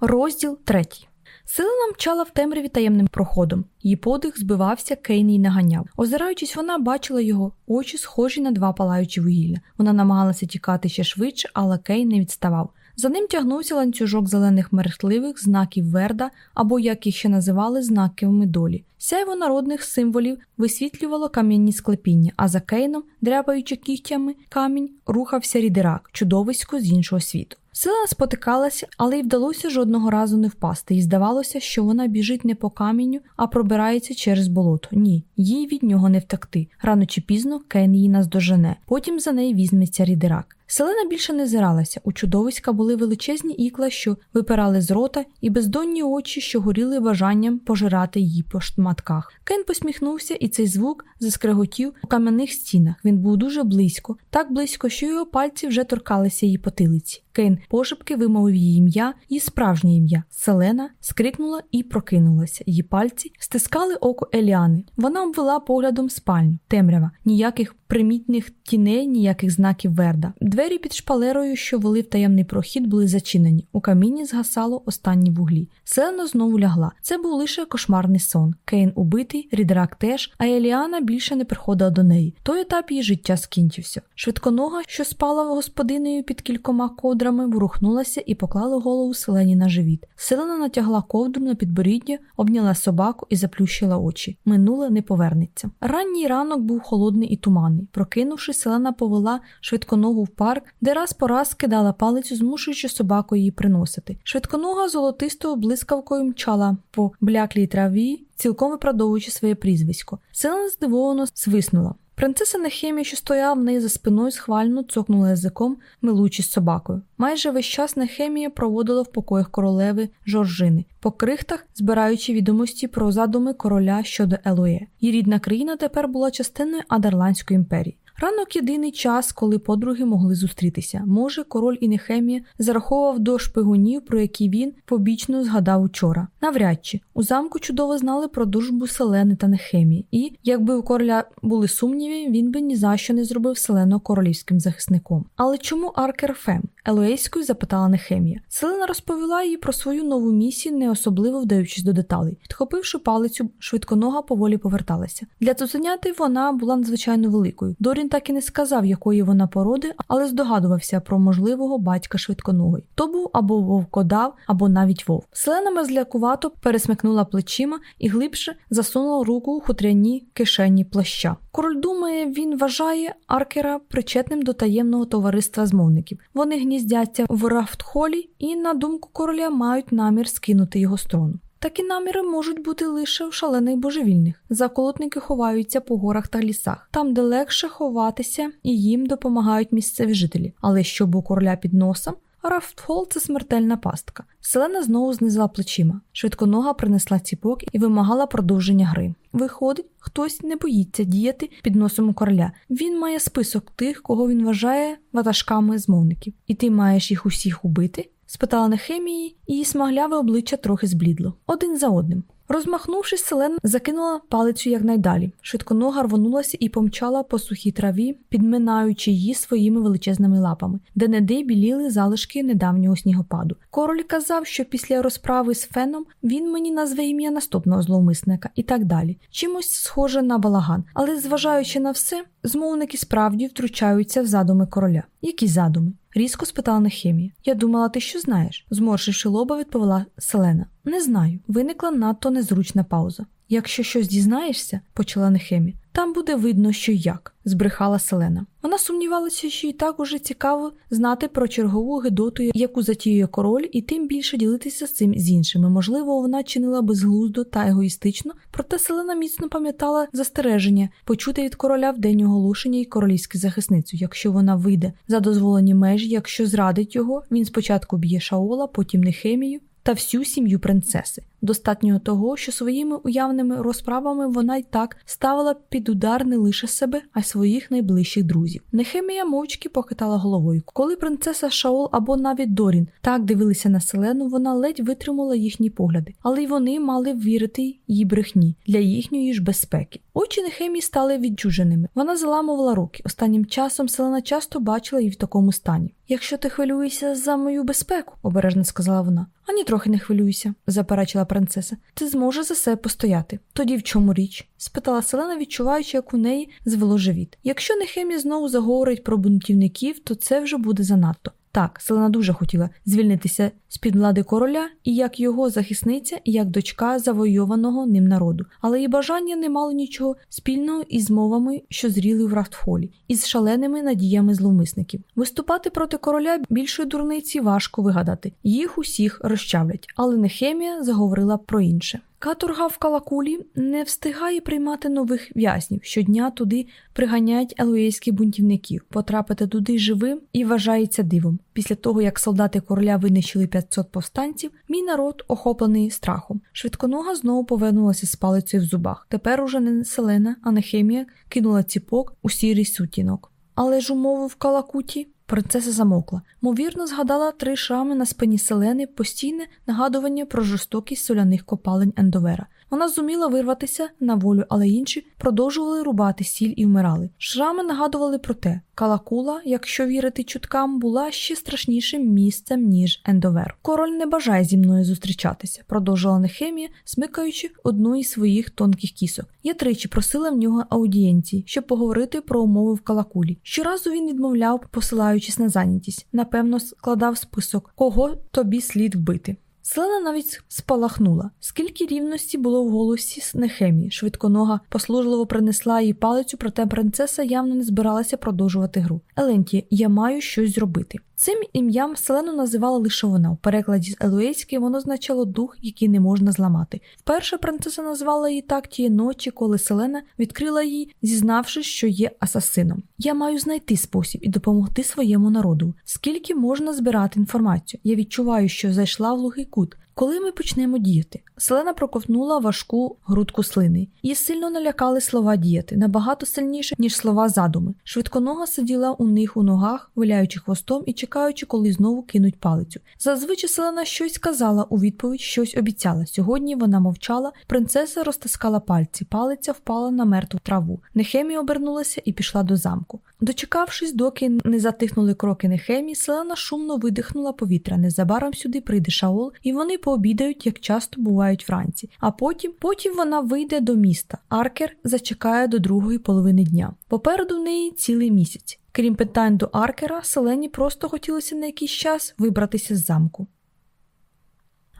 Розділ третій. Селена мчала в темряві таємним проходом. Її подих збивався, Кейн її наганяв. Озираючись, вона бачила його очі, схожі на два палаючі вугілля. Вона намагалася тікати ще швидше, але Кейн не відставав. За ним тягнувся ланцюжок зелених мерехтливих знаків Верда, або як їх ще називали знаками долі. Сяйво народних символів висвітлювало кам'яні склепіння, а за Кейном, дряпаючи кігтями камінь, рухався рідерак, чудовисько з іншого світу. Сила спотикалася, але й вдалося жодного разу не впасти, і здавалося, що вона біжить не по камінню, а пробирається через болото. Ні, їй від нього не втекти. Рано чи пізно Кен її наздожене, потім за неї візьметься рідерак. Селена більше не зиралася. У чудовиська були величезні ікла, що випирали з рота, і бездонні очі, що горіли бажанням пожирати її по шматках. Кен посміхнувся, і цей звук заскреготів у кам'яних стінах. Він був дуже близько, так близько, що його пальці вже торкалися її потилиці. Кейн пошепки вимовив її ім'я, її справжнє ім'я. Селена скрикнула і прокинулася. Її пальці стискали око Еліани. Вона обвела поглядом спальню, темрява, ніяких примітних тіней, ніяких знаків верда. Двері під шпалерою, що вели в таємний прохід, були зачинені. У каміні згасало останні вуглі. Селена знову лягла. Це був лише кошмарний сон. Кейн убитий, Рідрак теж, а Еліана більше не приходила до неї. Той етап її життя скінчився. Швидконога, що спала господинею під кількома кодрами, ворухнулася і поклала голову селені на живіт. Селена натягла ковдру на підборіддя, обняла собаку і заплющила очі. Минуле не повернеться. Ранній ранок був холодний і туманний. Прокинувшись, селена повела швидконогу в парк, де раз по раз кидала палицю, змушуючи собаку її приносити. Швидконога золотистою блискавкою мчала по бляклій траві, цілком виправдовуючи своє прізвисько. Селена здивовано свиснула. Принцеса Нехемія, що стояла в неї за спиною, схвально цокнула язиком, милуючись собакою. Майже весь час Нехемія проводила в покоях королеви Жоржини, по крихтах збираючи відомості про задуми короля щодо Елоє. Її рідна країна тепер була частиною Адерландської імперії. Ранок єдиний час, коли подруги могли зустрітися. Може, король і Нехемія зараховував до шпигунів, про які він побічно згадав учора. Навряд чи у замку чудово знали про дружбу Селени та Нехемії, і, якби у короля були сумніви, він би ні за що не зробив Селену королівським захисником. Але чому Аркер Фем? Елоейською запитала Нехемія. Селена розповіла їй про свою нову місію, не особливо вдаючись до деталей. Підхопивши палицю, швидконога поволі поверталася. Для цуценяти вона була надзвичайно великою. Дорін так і не сказав, якої вона породи, але здогадувався про можливого батька швидконогої. То був або вовкодав, або навіть вовк. Селена мерзлякувато пересмикнула плечима і глибше засунула руку у хутряні кишені плаща. Король думає, він вважає Аркера причетним до таємного товариства змовників. Вони гніздяться в Рафтхолі і, на думку короля, мають намір скинути його з трону. Такі наміри можуть бути лише в шалених божевільних. Заколотники ховаються по горах та лісах, там, де легше ховатися, і їм допомагають місцеві жителі. Але щоб у короля під носом, Рафтхол це смертельна пастка. Селена знову знизила плечима. Швидконога принесла ціпок і вимагала продовження гри. Виходить, хтось не боїться діяти під носом у короля. Він має список тих, кого він вважає ватажками змовників. І ти маєш їх усіх убити? Спитала Нехемії, її смагляве обличчя трохи зблідло. Один за одним. Розмахнувшись, селен закинула палицю якнайдалі. Швидконога рвонулася і помчала по сухій траві, підминаючи її своїми величезними лапами, де неде біліли залишки недавнього снігопаду. Король казав, що після розправи з феном він мені назве ім'я наступного зловмисника і так далі. Чимось схоже на балаган, але зважаючи на все, змовники справді втручаються в задуми короля. Які задуми? Різко спитала Нехемія. Я думала, ти що знаєш? Зморшивши лоба, відповіла Селена. Не знаю. Виникла надто незручна пауза. Якщо щось дізнаєшся, почала Нехемія, там буде видно, що як, збрехала Селена. Вона сумнівалася, що і так уже цікаво знати про чергову гидоту, яку затіює король, і тим більше ділитися з цим з іншими. Можливо, вона чинила безглуздо та егоїстично, проте Селена міцно пам'ятала застереження, почути від короля в день оголошення і королівську захисницю. Якщо вона вийде за дозволені межі, якщо зрадить його, він спочатку б'є Шаола, потім Нехемію, та всю сім'ю принцеси. Достатньо того, що своїми уявними розправами вона й так ставила під удар не лише себе, а й своїх найближчих друзів. Нехемія мовчки похитала головою. Коли принцеса Шаол або навіть Дорін так дивилися на селену, вона ледь витримала їхні погляди, але й вони мали вірити їй брехні для їхньої ж безпеки. Очі Нехемії стали відчуженими. Вона заламувала руки. Останнім часом селена часто бачила її в такому стані. Якщо ти хвилюєшся за мою безпеку, обережно сказала вона. Ані трохи не хвилюйся, заперечила принцеса. Ти зможеш за себе постояти. Тоді в чому річ? спитала Селена, відчуваючи, як у неї звело живіт. Якщо Нехемія знову заговорить про бунтівників, то це вже буде занадто. Так, Селена дуже хотіла звільнитися з під влади короля і як його захисниця, і як дочка завойованого ним народу, але її бажання не мало нічого спільного із мовами, що зріли в Рафтфолі, із шаленими надіями зловмисників. Виступати проти короля більшої дурниці важко вигадати. Їх усіх розчавлять, але Нехемія заговорила про інше. Каторга в Калакулі не встигає приймати нових в'язнів. Щодня туди приганяють елуейських бунтівників. Потрапити туди живим і вважається дивом. Після того, як солдати короля винищили 500 повстанців, мій народ, охоплений страхом. Швидконога знову повернулася з палицею в зубах. Тепер уже не селена, а не хемія кинула ціпок у сірий сутінок. Але ж умови в Калакуті Принцеса замокла. Мовірно, згадала три шрами на спині селени, постійне нагадування про жорстокість соляних копалень Ендовера. Вона зуміла вирватися на волю, але інші продовжували рубати сіль і вмирали. Шрами нагадували про те, калакула, якщо вірити чуткам, була ще страшнішим місцем, ніж Ендовер. Король не бажає зі мною зустрічатися, продовжила Нехемія, смикаючи одну із своїх тонких кісок. Я тричі просила в нього аудієнції, щоб поговорити про умови в калакулі. Щоразу він відмовляв, посилаючись на зайнятість. Напевно, складав список, кого тобі слід вбити. Селена навіть спалахнула. Скільки рівності було в голосі Нехемії. Швидконога послужливо принесла їй палицю, проте принцеса явно не збиралася продовжувати гру. Еленті, я маю щось зробити. Цим ім'ям Селену називала лише вона. У перекладі з Елуейськи воно означало дух, який не можна зламати. Вперше принцеса назвала її так тієї ночі, коли Селена відкрила її, зізнавшись, що є асасином. Я маю знайти спосіб і допомогти своєму народу. Скільки можна збирати інформацію? Я відчуваю, що зайшла в лугий кут. Коли ми почнемо діяти? Селена проковтнула важку грудку слини. Її сильно налякали слова діяти, набагато сильніше, ніж слова задуми. Швидконога сиділа у них у ногах, виляючи хвостом і чекаючи, коли знову кинуть палицю. Зазвичай селена щось сказала у відповідь, щось обіцяла. Сьогодні вона мовчала, принцеса розтискала пальці, палиця впала на мертву траву. Нехемія обернулася і пішла до замку. Дочекавшись, доки не затихнули кроки Нехемії, селена шумно видихнула повітря. Незабаром сюди прийде Шаол, і вони пообідають, як часто бувають вранці. А потім потім вона вийде до міста. Аркер зачекає до другої половини дня. Попереду в неї цілий місяць. Крім питань до Аркера, селені просто хотілося на якийсь час вибратися з замку.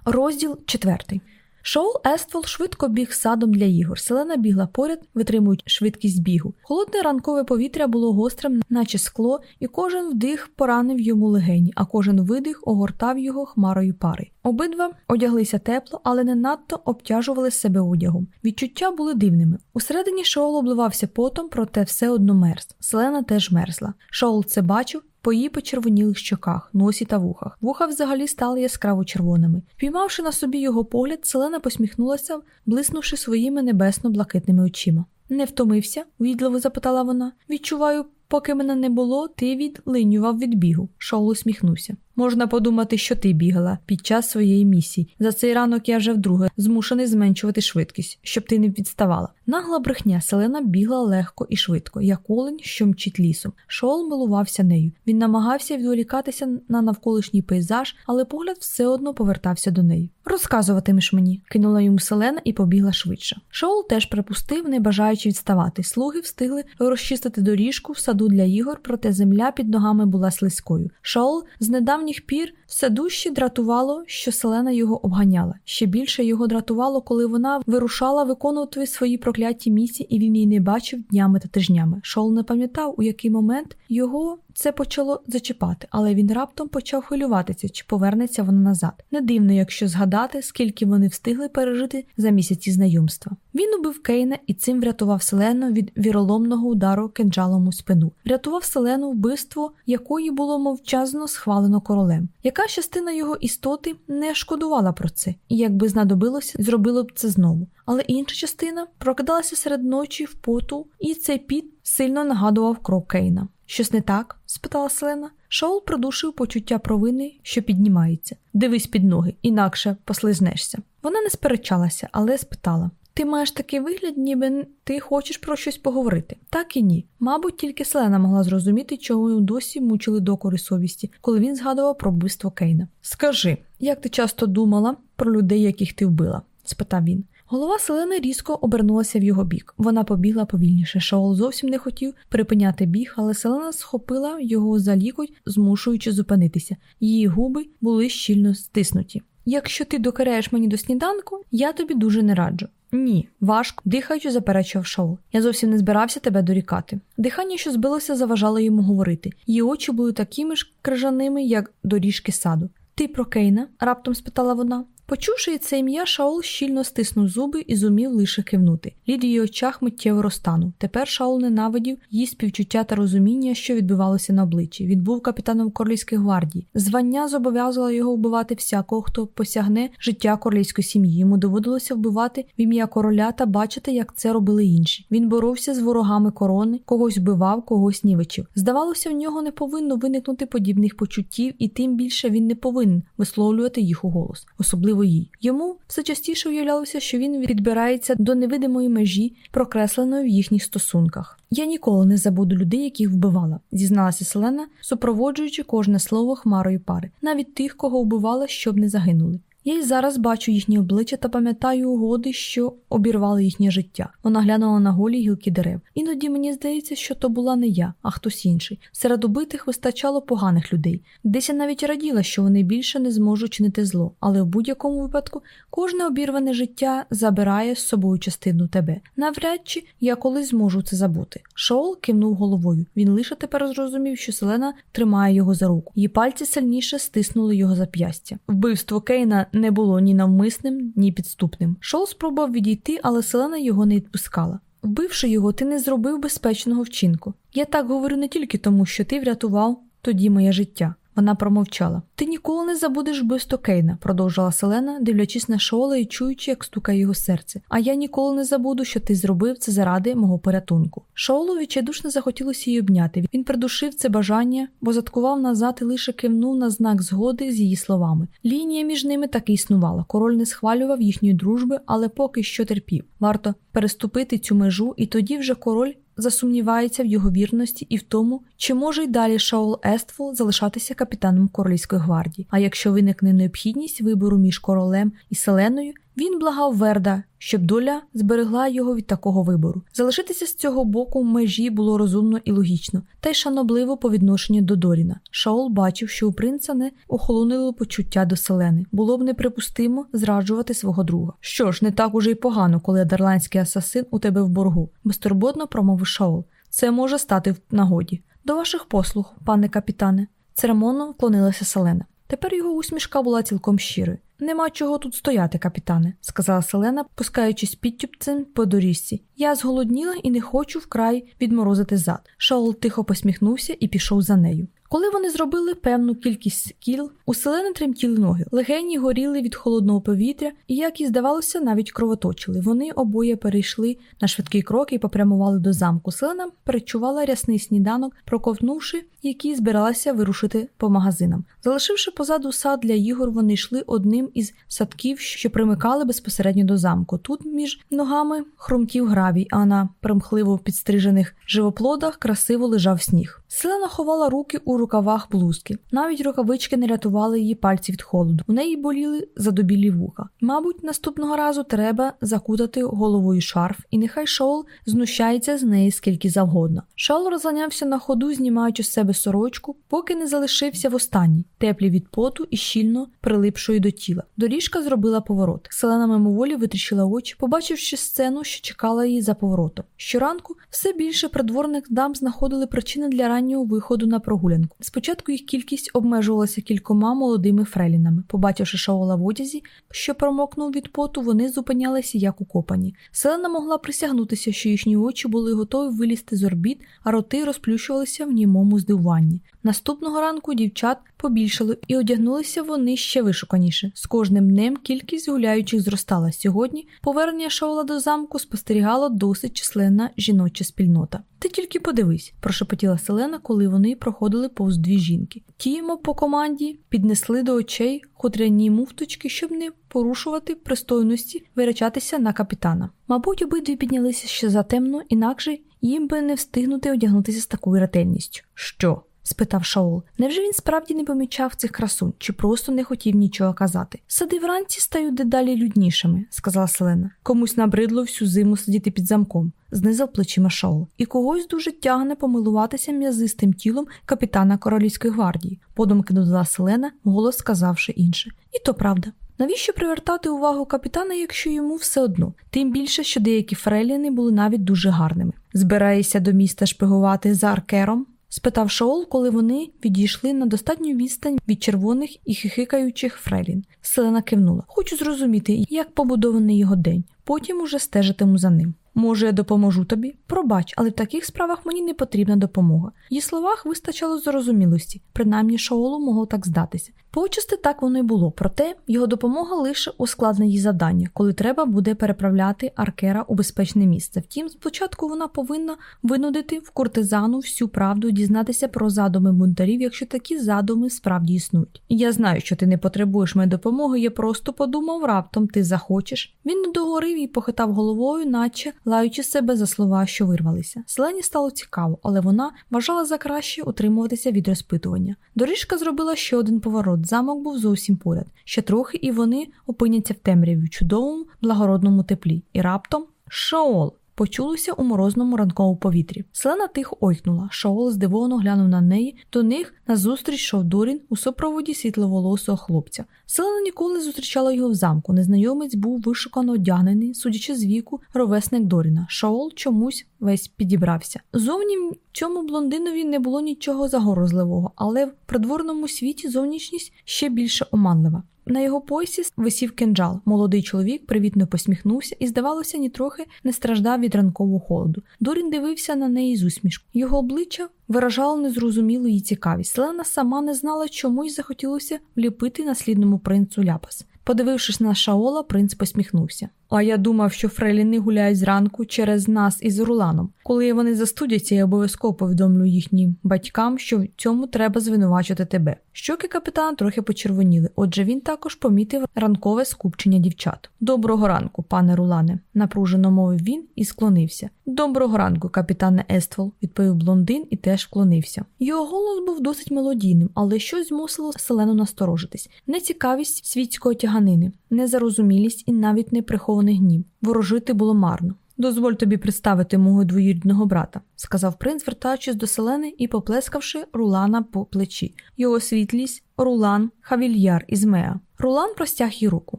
Розділ четвертий. Шоул Ествол швидко біг садом для ігор. Селена бігла поряд, витримують швидкість бігу. Холодне ранкове повітря було гострим, наче скло, і кожен вдих поранив йому легені, а кожен видих огортав його хмарою пари. Обидва одяглися тепло, але не надто обтяжували себе одягом. Відчуття були дивними. Усередині Шоул обливався потом, проте все одно мерз. Селена теж мерзла. Шоул це бачив по її почервонілих щоках, носі та вухах. Вуха взагалі стали яскраво червоними. Впіймавши на собі його погляд, Селена посміхнулася, блиснувши своїми небесно-блакитними очима. Не втомився? уїдливо запитала вона. Відчуваю, поки мене не було, ти відлинював від бігу. Шоул усміхнувся. Можна подумати, що ти бігала під час своєї місії. За цей ранок я вже вдруге змушений зменшувати швидкість, щоб ти не відставала. Нагла брехня селена бігла легко і швидко, як олень, що мчить лісом. Шоул милувався нею. Він намагався відволікатися на навколишній пейзаж, але погляд все одно повертався до неї. Розказуватимеш мені, кинула йому селена і побігла швидше. Шоул теж припустив, не бажаючи відставати. Слуги встигли розчистити доріжку в саду для ігор, проте земля під ногами була слизькою. Шоул з недавніх пір все дужче дратувало, що селена його обганяла. Ще більше його дратувало, коли вона вирушала виконувати свої прокляті місії, і він її не бачив днями та тижнями. Шол не пам'ятав, у який момент його це почало зачіпати, але він раптом почав хвилюватися, чи повернеться вона назад. Не дивно, якщо згадати, скільки вони встигли пережити за місяці знайомства. Він убив Кейна і цим врятував Селену від віроломного удару кинджалом у спину. Врятував Селену вбивство, якої було мовчазно схвалено королем. Яка частина його істоти не шкодувала про це, і якби знадобилося, зробило б це знову. Але інша частина прокидалася серед ночі в поту, і цей піт сильно нагадував крок Кейна. Щось не так? спитала Селена. Шаул придушив почуття провини, що піднімається. Дивись під ноги, інакше послизнешся. Вона не сперечалася, але спитала: Ти маєш такий вигляд, ніби ти хочеш про щось поговорити? Так і ні. Мабуть, тільки Селена могла зрозуміти, чого його досі мучили докори совісті, коли він згадував про вбивство Кейна. Скажи, як ти часто думала про людей, яких ти вбила? спитав він. Голова Селени різко обернулася в його бік. Вона побігла повільніше. Шаол зовсім не хотів припиняти біг, але Селена схопила його за лікоть, змушуючи зупинитися. Її губи були щільно стиснуті. Якщо ти докараєш мені до сніданку, я тобі дуже не раджу. Ні, важко, дихаючи, заперечував Шаол. Я зовсім не збирався тебе дорікати. Дихання, що збилося, заважало йому говорити. Її очі були такими ж крижаними, як доріжки саду. Ти про Кейна? раптом спитала вона. Почувши це ім'я, Шаол щільно стиснув зуби і зумів лише кивнути. Лід її очах миттєво розтанув. Тепер Шаол ненавидів її співчуття та розуміння, що відбувалося на обличчі. Він був капітаном королівської гвардії. Звання зобов'язувало його вбивати всякого, хто посягне життя королівської сім'ї. Йому доводилося вбивати в ім'я короля та бачити, як це робили інші. Він боровся з ворогами корони, когось вбивав, когось нівечив. Здавалося, в нього не повинно виникнути подібних почуттів, і тим більше він не повинен висловлювати їх у голос, особливо їй. Йому все частіше уявлялося, що він підбирається до невидимої межі, прокресленої в їхніх стосунках. Я ніколи не забуду людей, яких вбивала, зізналася Селена, супроводжуючи кожне слово хмарої пари, навіть тих, кого вбивала, щоб не загинули. Я й зараз бачу їхні обличчя та пам'ятаю угоди, що обірвали їхнє життя. Вона глянула на голі гілки дерев. Іноді мені здається, що то була не я, а хтось інший. Серед убитих вистачало поганих людей. Десь я навіть раділа, що вони більше не зможуть чинити зло, але в будь-якому випадку кожне обірване життя забирає з собою частину тебе. Навряд чи я колись зможу це забути. Шоул кивнув головою. Він лише тепер зрозумів, що Селена тримає його за руку. Її пальці сильніше стиснули його зап'ястя. Вбивство Кейна не було ні навмисним, ні підступним. Шоу спробував відійти, але Селена його не відпускала. Вбивши його, ти не зробив безпечного вчинку. Я так говорю не тільки тому, що ти врятував тоді моє життя. Вона промовчала. Ти ніколи не забудеш вбивство Кейна, продовжила Селена, дивлячись на Шола і чуючи, як стукає його серце. А я ніколи не забуду, що ти зробив це заради мого порятунку. Шоулу відчайдушно захотілося її обняти. Він придушив це бажання, бо заткував назад і лише кивнув на знак згоди з її словами. Лінія між ними таки існувала. Король не схвалював їхньої дружби, але поки що терпів. Варто переступити цю межу, і тоді вже король засумнівається в його вірності і в тому, чи може й далі Шаул Ествул залишатися капітаном королівської гвардії. А якщо виникне необхідність вибору між королем і селеною, він благав Верда, щоб доля зберегла його від такого вибору. Залишитися з цього боку межі було розумно і логічно, та й шанобливо по відношенню до Доріна. Шаол бачив, що у принца не охолонило почуття до селени. Було б неприпустимо зраджувати свого друга. Що ж, не так уже й погано, коли адерландський асасин у тебе в боргу, безтурботно промовив Шаол. Це може стати в нагоді. До ваших послуг, пане капітане. Церемонно вклонилася Селена. Тепер його усмішка була цілком щирою. Нема чого тут стояти, капітане, сказала Селена, пускаючись підтюпцем по доріжці. Я зголодніла і не хочу вкрай відморозити зад. Шаул тихо посміхнувся і пішов за нею. Коли вони зробили певну кількість кіл, у селени тремтіли ноги, легені горіли від холодного повітря і, як і здавалося, навіть кровоточили. Вони обоє перейшли на швидкий крок і попрямували до замку. Селена перечувала рясний сніданок, проковтнувши, який збиралася вирушити по магазинам. Залишивши позаду сад для ігор, вони йшли одним із садків, що примикали безпосередньо до замку. Тут між ногами хрумків гравій, а на примхливо підстрижених живоплодах красиво лежав сніг. Селена ховала руки у у рукавах блузки. Навіть рукавички не рятували її пальці від холоду. У неї боліли задобілі вуха. Мабуть, наступного разу треба закутати головою шарф, і нехай Шоул знущається з неї скільки завгодно. Шоул розганявся на ходу, знімаючи з себе сорочку, поки не залишився в останній, теплі від поту і щільно прилипшої до тіла. Доріжка зробила поворот. Селена мимоволі витріщила очі, побачивши сцену, що чекала її за поворотом. Щоранку все більше придворних дам знаходили причини для раннього виходу на прогулянку. Спочатку їх кількість обмежувалася кількома молодими фрелінами. Побачивши Шаола в одязі, що промокнув від поту, вони зупинялися як укопані. Селена могла присягнутися, що їхні очі були готові вилізти з орбіт, а роти розплющувалися в німому здивуванні. Наступного ранку дівчат побільшало і одягнулися вони ще вишуканіше. З кожним днем кількість гуляючих зростала. Сьогодні повернення Шаола до замку спостерігала досить численна жіноча спільнота. Ти тільки подивись, прошепотіла Селена, коли вони проходили повз дві жінки. Ті, мов по команді, піднесли до очей хутряні муфточки, щоб не порушувати пристойності вирячатися на капітана. Мабуть, обидві піднялися ще затемно, інакше їм би не встигнути одягнутися з такою ретельністю. Що? Спитав Шаол. Невже він справді не помічав цих красунь, чи просто не хотів нічого казати? Сади вранці стають дедалі люднішими, сказала Селена. Комусь набридло всю зиму сидіти під замком, знизав плечима Шаол. І когось дуже тягне помилуватися м'язистим тілом капітана королівської гвардії, подумки додала Селена, голос сказавши інше. І то правда. Навіщо привертати увагу капітана, якщо йому все одно? Тим більше, що деякі фреліни були навіть дуже гарними. Збираєшся до міста шпигувати за аркером? Спитав Шоул, коли вони відійшли на достатню відстань від червоних і хихикаючих фрелін. Селена кивнула. Хочу зрозуміти, як побудований його день. Потім уже стежитиму за ним. Може, я допоможу тобі? Пробач, але в таких справах мені не потрібна допомога. Її словах вистачало зрозумілості, принаймні Шаолу могло так здатися. Почасти так воно й було, проте його допомога лише ускладнить її завдання, коли треба буде переправляти аркера у безпечне місце. Втім, спочатку вона повинна винудити в куртизану всю правду, дізнатися про задуми бунтарів, якщо такі задуми справді існують. Я знаю, що ти не потребуєш моєї допомоги, я просто подумав, раптом ти захочеш. Він не договорив і похитав головою, наче лаючи себе за слова, що вирвалися. Селені стало цікаво, але вона вважала за краще утримуватися від розпитування. Доріжка зробила ще один поворот. Замок був зовсім поряд. Ще трохи, і вони опиняться в темряві в чудовому, благородному теплі. І раптом Шаол! Почулося у морозному ранковому повітрі. Селена тихо ойкнула. Шаол здивовано глянув на неї. До них назустріч йшов Дорін у супроводі світловолосого хлопця. Селена ніколи не зустрічала його в замку. Незнайомець був вишукано одягнений, судячи з віку, ровесник Доріна. Шаол чомусь весь підібрався. Зовні цьому блондинові не було нічого загорозливого, але в придворному світі зовнішність ще більше оманлива. На його поясі висів кинджал. Молодий чоловік привітно посміхнувся і, здавалося, нітрохи не страждав від ранкового холоду. Дорін дивився на неї з усмішкою. Його обличчя виражало незрозумілу її цікавість. Лена сама не знала, чому й захотілося вліпити наслідному принцу ляпас. Подивившись на Шаола, принц посміхнувся. А я думав, що Фреліни гуляють зранку через нас із Руланом. Коли вони застудяться, я обов'язково повідомлю їхнім батькам, що в цьому треба звинувачити тебе. Щоки капітана трохи почервоніли, отже він також помітив ранкове скупчення дівчат. Доброго ранку, пане Рулане, напружено мовив він і склонився. Доброго ранку, капітане Ествол, відповів блондин і теж вклонився. Його голос був досить мелодійним, але щось змусило селену насторожитись. Нецікавість світської тяганини, незарозумілість і навіть не прихований гнів. Ворожити було марно. Дозволь тобі представити мого двоюрідного брата, сказав принц, вертаючись до селени і поплескавши Рулана по плечі. Його світлість Рулан Хавільяр із Меа. Рулан простяг їй руку.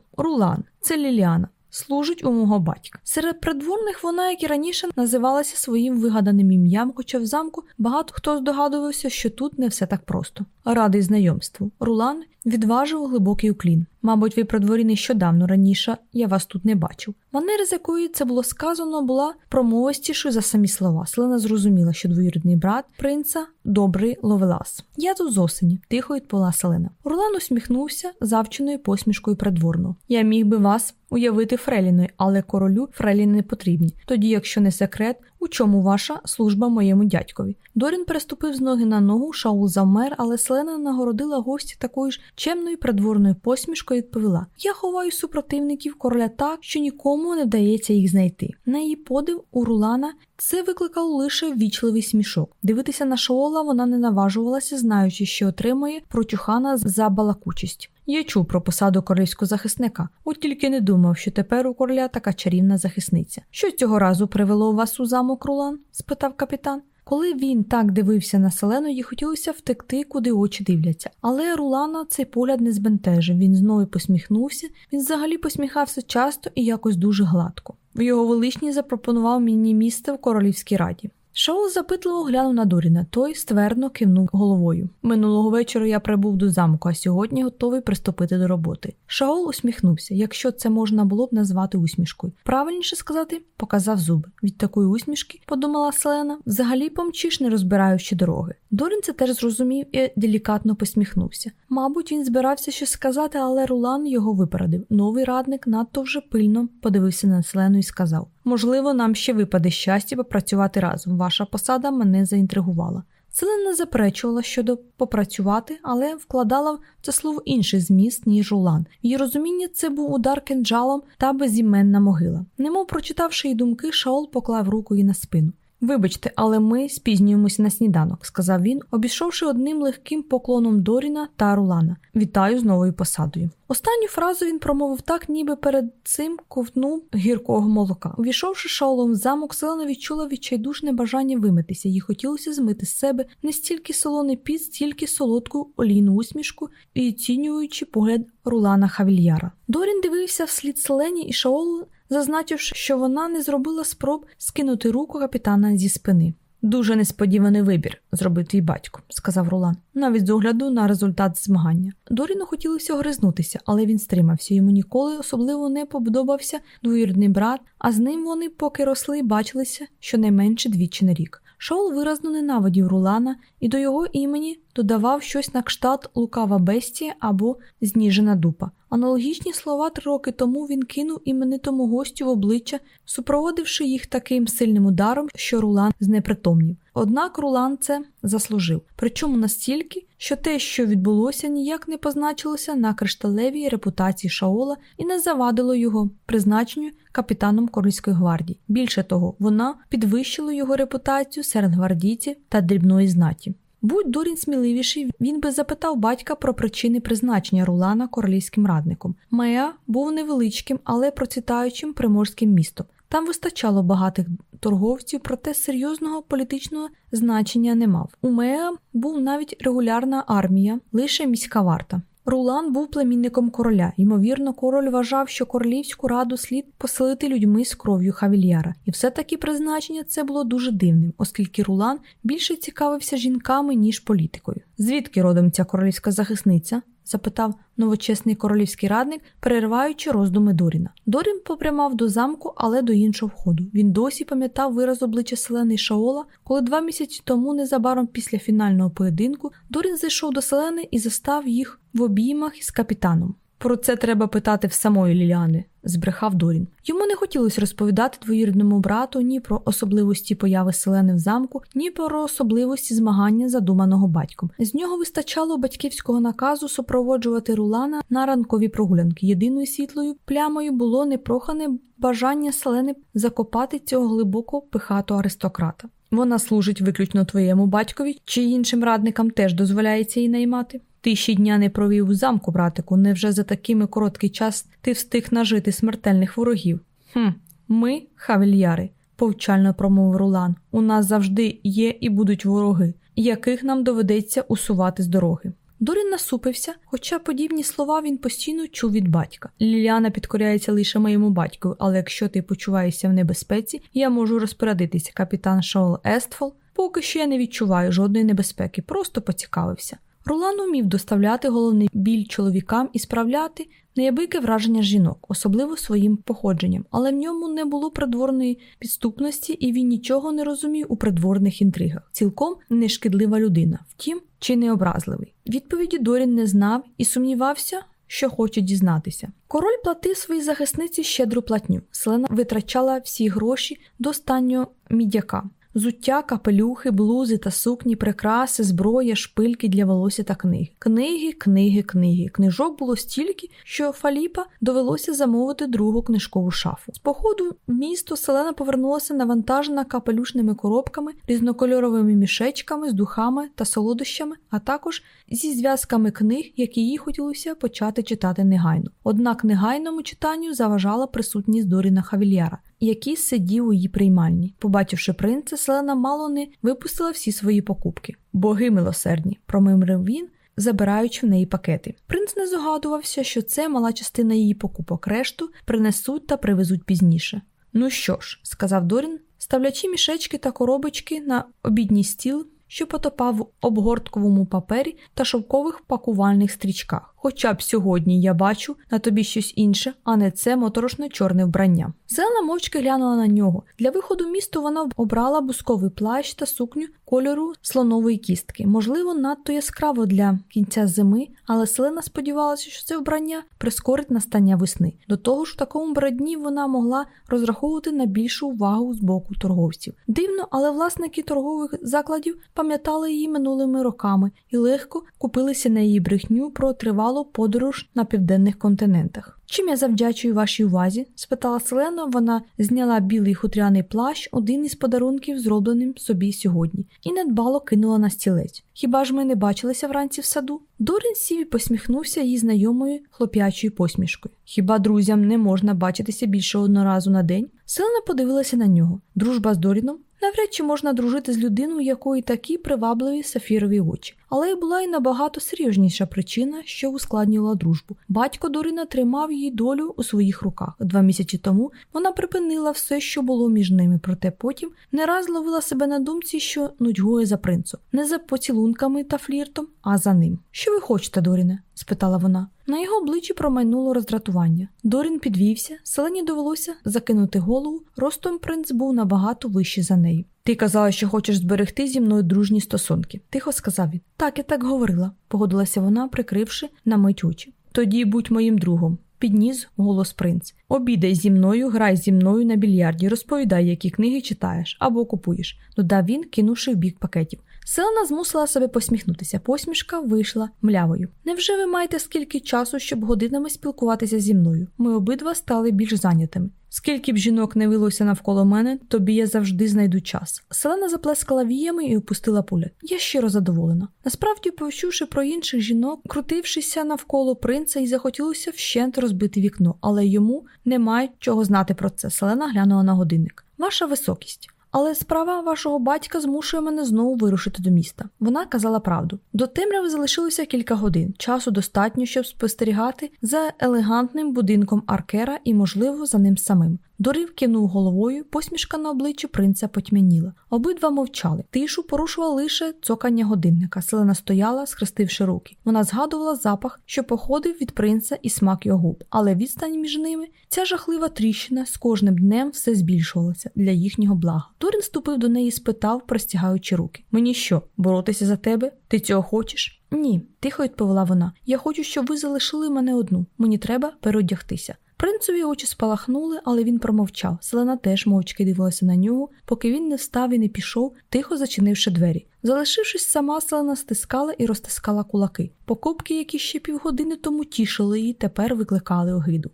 Рулан, це Ліліана. Служить у мого батька. Серед придворних вона, як і раніше, називалася своїм вигаданим ім'ям, хоча в замку багато хто здогадувався, що тут не все так просто. Радий знайомству. Рулан відважив глибокий уклін. Мабуть, ви при дворі нещодавно раніше я вас тут не бачив. Манери, з якої це було сказано, була промовистішою за самі слова. Селена зрозуміла, що двоюрідний брат принца добрий ловелас. Я тут з осені, тихо відповіла Селена. Рулан усміхнувся завченою посмішкою придворно. Я міг би вас уявити Фреліною, але королю Фреліни не потрібні. Тоді, якщо не секрет, у чому ваша служба моєму дядькові? Дорін переступив з ноги на ногу, Шаул завмер, але Селена нагородила гості такою ж чемною придворною посмішкою усмішкою відповіла: Я ховаю супротивників короля так, що нікому не вдається їх знайти. На її подив у Рулана це викликало лише ввічливий смішок. Дивитися на Шаола вона не наважувалася, знаючи, що отримує прочухана за балакучість. Я чув про посаду королівського захисника, от тільки не думав, що тепер у короля така чарівна захисниця. Що цього разу привело вас у замок Рулан? спитав капітан. Коли він так дивився на селену, їй хотілося втекти, куди очі дивляться. Але Рулана цей погляд не збентежив. Він знову посміхнувся. Він взагалі посміхався часто і якось дуже гладко. В його величні запропонував мені місце в королівській раді. Шоу запитливо глянув на Доріна, той ствердно кивнув головою. Минулого вечора я прибув до замку, а сьогодні готовий приступити до роботи. Шаол усміхнувся, якщо це можна було б назвати усмішкою. Правильніше сказати, показав зуби. Від такої усмішки, подумала Селена, взагалі помчиш, не розбираючи дороги. Дорін це теж зрозумів і делікатно посміхнувся. Мабуть, він збирався щось сказати, але Рулан його випередив. Новий радник надто вже пильно подивився на Селену і сказав: Можливо, нам ще випаде щастя попрацювати разом. Ваша посада мене заінтригувала. Селена заперечувала щодо попрацювати, але вкладала в це слово інший зміст, ніж Улан. В її розуміння це був удар кинджалом та безіменна могила. Немов прочитавши її думки, Шаол поклав руку їй на спину. Вибачте, але ми спізнюємося на сніданок, сказав він, обійшовши одним легким поклоном Доріна та Рулана. Вітаю з новою посадою. Останню фразу він промовив так, ніби перед цим ковтнув гіркого молока. Увійшовши шаолом в замок, селена відчула відчайдушне бажання вимитися. Їй хотілося змити з себе не стільки солоний піт, стільки солодку олійну усмішку і оцінюючи погляд Рулана Хавільяра. Дорін дивився вслід селені і Шаолу зазначивши, що вона не зробила спроб скинути руку капітана зі спини. Дуже несподіваний вибір, зробив твій батько, сказав Ролан, навіть з огляду на результат змагання. Доріну хотілося огризнутися, але він стримався. Йому ніколи особливо не подобався двоюрідний брат, а з ним вони, поки росли, бачилися щонайменше двічі на рік. Шоул виразно ненавидів Рулана і до його імені додавав щось на кшталт лукава бестія або зніжена дупа. Аналогічні слова три роки тому він кинув іменитому гостю в обличчя, супроводивши їх таким сильним ударом, що Рулан знепритомнів. Однак Рулан це заслужив, причому настільки, що те, що відбулося, ніяк не позначилося на кришталевій репутації Шаола і не завадило його призначенню капітаном Корольської гвардії. Більше того, вона підвищила його репутацію серед гвардійців та дрібної знаті. Будь дурінь сміливіший, він би запитав батька про причини призначення Рулана королівським радником. Меа був невеличким, але процвітаючим приморським містом. Там вистачало багатих торговців, проте серйозного політичного значення не мав. У Меа був навіть регулярна армія, лише міська варта. Рулан був племінником короля. Ймовірно, король вважав, що королівську раду слід поселити людьми з кров'ю Хавільяра. І все-таки призначення це було дуже дивним, оскільки Рулан більше цікавився жінками, ніж політикою. Звідки родом ця королівська захисниця? Запитав новочесний королівський радник, перериваючи роздуми Доріна. Дорін попрямав до замку, але до іншого входу. Він досі пам'ятав вираз обличчя Селени Шаола, коли два місяці тому, незабаром після фінального поєдинку, Дорін зайшов до Селени і застав їх в обіймах із капітаном. Про це треба питати в самої Ліліани, збрехав Дорін. Йому не хотілося розповідати двоюрідному брату ні про особливості появи селени в замку, ні про особливості змагання, задуманого батьком. З нього вистачало батьківського наказу супроводжувати Рулана на ранкові прогулянки. Єдиною світлою плямою було непрохане бажання селени закопати цього глибоко пихатого аристократа. Вона служить виключно твоєму батькові, чи іншим радникам теж дозволяється її наймати. Ти ще дня не провів у замку, братику, невже за такими короткий час ти встиг нажити смертельних ворогів? Хм, ми, хавільяри, повчально промовив Рулан. У нас завжди є і будуть вороги, яких нам доведеться усувати з дороги. Дорін насупився, хоча подібні слова він постійно чув від батька. Ліліана підкоряється лише моєму батьку, але якщо ти почуваєшся в небезпеці, я можу розпорядитися, капітан Шоул Естфол. Поки що я не відчуваю жодної небезпеки, просто поцікавився. Рулан умів доставляти головний біль чоловікам і справляти неябике враження жінок, особливо своїм походженням, але в ньому не було придворної підступності, і він нічого не розумів у придворних інтригах. Цілком нешкідлива людина, втім, чи не образливий. Відповіді Дорін не знав і сумнівався. Що хоче дізнатися. Король платив своїй захисниці щедру платню. Селена витрачала всі гроші до останнього мідяка. Зуття, капелюхи, блузи та сукні, прикраси, зброя, шпильки для волосся та книги. Книги, книги, книги. Книжок було стільки, що Фаліпа довелося замовити другу книжкову шафу. З походу в місто Селена повернулася навантажена капелюшними коробками, різнокольоровими мішечками з духами та солодощами, а також зі зв'язками книг, які їй хотілося почати читати негайно. Однак негайному читанню заважала присутність Доріна Хавільяра, який сидів у її приймальні. Побачивши принца, Селена мало не випустила всі свої покупки. Боги милосердні, промимрив він. Забираючи в неї пакети. Принц не здогадувався, що це мала частина її покупок, решту принесуть та привезуть пізніше. Ну що ж, сказав Дорін, ставлячи мішечки та коробочки на обідній стіл, що потопав в обгортковому папері та шовкових пакувальних стрічках. Хоча б сьогодні я бачу на тобі щось інше, а не це моторошне чорне вбрання. Зелена мовчки глянула на нього. Для виходу в місто вона обрала бусковий плащ та сукню кольору слонової кістки. Можливо, надто яскраво для кінця зими, але Селена сподівалася, що це вбрання прискорить настання весни. До того ж, у такому брадні вона могла розраховувати на більшу увагу з боку торговців. Дивно, але власники торгових закладів пам'ятали її минулими роками і легко купилися на її брехню про тривалу подорож на південних континентах. Чим я завдячую вашій увазі? спитала Селена. Вона зняла білий хутряний плащ, один із подарунків, зробленим собі сьогодні, і недбало кинула на стілець. Хіба ж ми не бачилися вранці в саду? Дорін сів і посміхнувся її знайомою хлоп'ячою посмішкою. Хіба друзям не можна бачитися більше одного разу на день? Селена подивилася на нього. Дружба з Доріном Навряд чи можна дружити з людиною, у якої такі привабливі сафірові очі, але й була й набагато серйозніша причина, що ускладнювала дружбу. Батько Дорина тримав її долю у своїх руках. Два місяці тому вона припинила все, що було між ними, проте потім не раз ловила себе на думці, що нудьгує за принцом, не за поцілунками та фліртом, а за ним. Що ви хочете, Доріне? спитала вона. На його обличчі промайнуло роздратування. Дорін підвівся, селені довелося закинути голову. Ростом принц був набагато вищий за нею. Ти казала, що хочеш зберегти зі мною дружні стосунки. Тихо сказав він. Так, я так говорила, погодилася вона, прикривши на мить очі. Тоді будь моїм другом. Підніс голос принц. Обідай зі мною, грай зі мною на більярді, розповідай, які книги читаєш або купуєш, додав він, кинувши в бік пакетів. Селена змусила себе посміхнутися. Посмішка вийшла млявою. Невже ви маєте скільки часу, щоб годинами спілкуватися зі мною? Ми обидва стали більш зайнятими. Скільки б жінок не вилося навколо мене, тобі я завжди знайду час. Селена заплескала віями і опустила погляд. Я щиро задоволена. Насправді, почувши про інших жінок, крутившися навколо принца, і захотілося вщент розбити вікно, але йому немає чого знати про це. Селена глянула на годинник. Ваша високість. Але справа вашого батька змушує мене знову вирушити до міста. Вона казала правду. До темряви залишилося кілька годин. Часу достатньо, щоб спостерігати за елегантним будинком Аркера і, можливо, за ним самим. Дорів кинув головою, посмішка на обличчі принца потьмяніла. Обидва мовчали. Тишу порушувала лише цокання годинника. Селена стояла, схрестивши руки. Вона згадувала запах, що походив від принца і смак його губ, але відстань між ними ця жахлива тріщина з кожним днем все збільшувалася для їхнього блага. Дорін ступив до неї і спитав, простягаючи руки: Мені що, боротися за тебе? Ти цього хочеш? Ні, тихо відповіла вона. Я хочу, щоб ви залишили мене одну. Мені треба переодягтися. Принцеві очі спалахнули, але він промовчав. Селена теж мовчки дивилася на нього, поки він не встав і не пішов, тихо зачинивши двері. Залишившись сама, селена стискала і розтискала кулаки. Покупки, які ще півгодини тому тішили її, тепер викликали огиду.